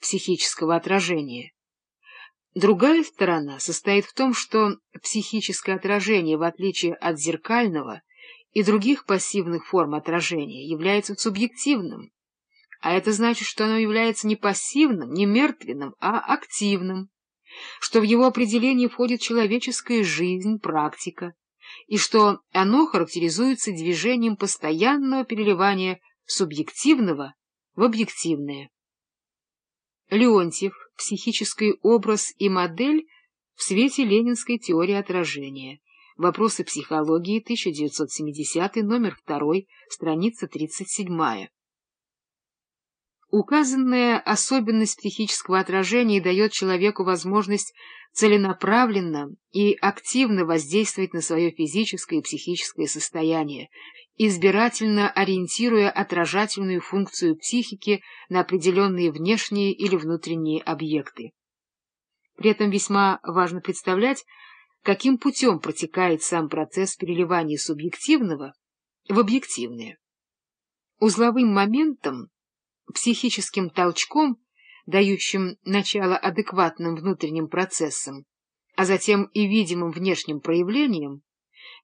психического отражения. Другая сторона состоит в том, что психическое отражение, в отличие от зеркального и других пассивных форм отражения, является субъективным, а это значит, что оно является не пассивным, не мертвенным, а активным, что в его определение входит человеческая жизнь, практика, и что оно характеризуется движением постоянного переливания субъективного в объективное. Леонтьев. Психический образ и модель в свете ленинской теории отражения. Вопросы психологии, 1970, номер 2, страница 37. Указанная особенность психического отражения дает человеку возможность целенаправленно и активно воздействовать на свое физическое и психическое состояние, избирательно ориентируя отражательную функцию психики на определенные внешние или внутренние объекты. При этом весьма важно представлять, каким путем протекает сам процесс переливания субъективного в объективное. Узловым моментом психическим толчком, дающим начало адекватным внутренним процессам, а затем и видимым внешним проявлением,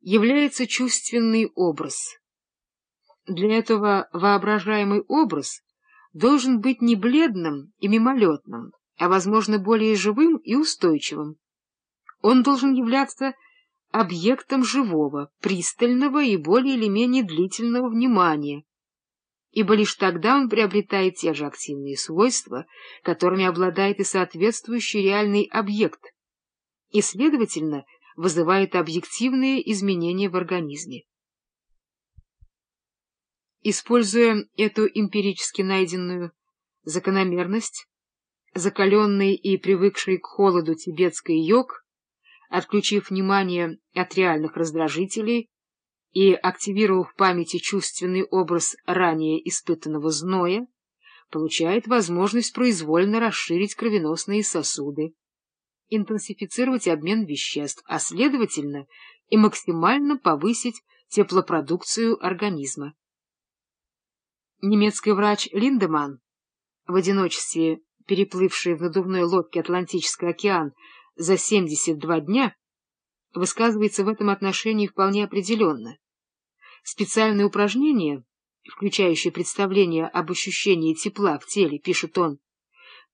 является чувственный образ. Для этого воображаемый образ должен быть не бледным и мимолетным, а, возможно, более живым и устойчивым. Он должен являться объектом живого, пристального и более или менее длительного внимания, ибо лишь тогда он приобретает те же активные свойства, которыми обладает и соответствующий реальный объект, и, следовательно, вызывает объективные изменения в организме. Используя эту эмпирически найденную закономерность, закаленный и привыкший к холоду тибетский йог, отключив внимание от реальных раздражителей, и, активировав в памяти чувственный образ ранее испытанного зноя, получает возможность произвольно расширить кровеносные сосуды, интенсифицировать обмен веществ, а, следовательно, и максимально повысить теплопродукцию организма. Немецкий врач Линдеман, в одиночестве переплывший в надувной лодке Атлантический океан за 72 дня, высказывается в этом отношении вполне определенно. Специальные упражнения, включающие представление об ощущении тепла в теле, пишет он,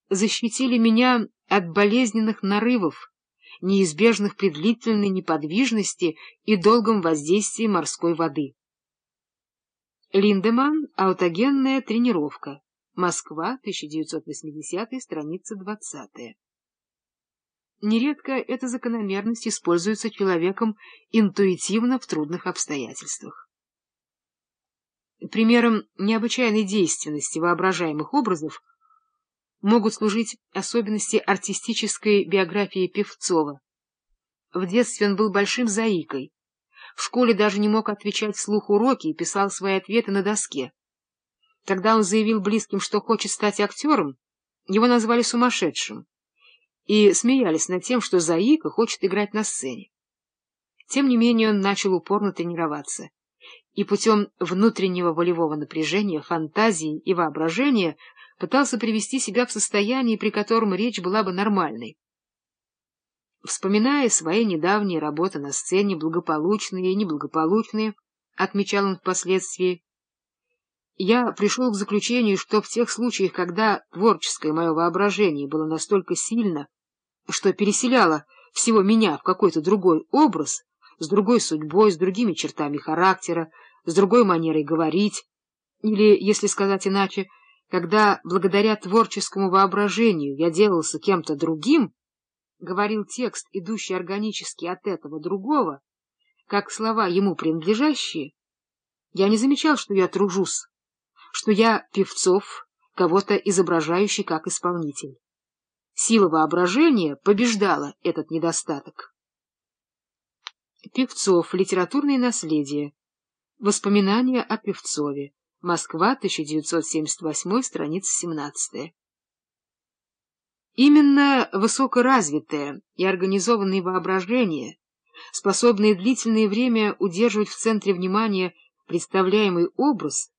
защитили меня от болезненных нарывов, неизбежных при длительной неподвижности и долгом воздействии морской воды. Линдеман. Аутогенная тренировка. Москва, 1980 страница 20 Нередко эта закономерность используется человеком интуитивно в трудных обстоятельствах. Примером необычайной действенности воображаемых образов могут служить особенности артистической биографии Певцова. В детстве он был большим заикой. В школе даже не мог отвечать вслух уроки и писал свои ответы на доске. Когда он заявил близким, что хочет стать актером, его назвали сумасшедшим и смеялись над тем, что заика хочет играть на сцене. Тем не менее он начал упорно тренироваться и путем внутреннего волевого напряжения, фантазии и воображения пытался привести себя в состояние, при котором речь была бы нормальной. Вспоминая свои недавние работы на сцене, благополучные и неблагополучные, отмечал он впоследствии, я пришел к заключению, что в тех случаях, когда творческое мое воображение было настолько сильно, что переселяло всего меня в какой-то другой образ, с другой судьбой, с другими чертами характера, с другой манерой говорить, или, если сказать иначе, когда благодаря творческому воображению я делался кем-то другим, говорил текст, идущий органически от этого другого, как слова ему принадлежащие, я не замечал, что я тружусь, что я Певцов, кого-то изображающий как исполнитель. Сила воображения побеждала этот недостаток. Певцов. Литературное наследие. Воспоминания о Певцове. Москва, 1978, страница 17. Именно высокоразвитое и организованное воображение, способное длительное время удерживать в центре внимания представляемый образ,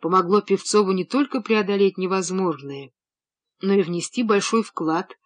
помогло Певцову не только преодолеть невозможное, но и внести большой вклад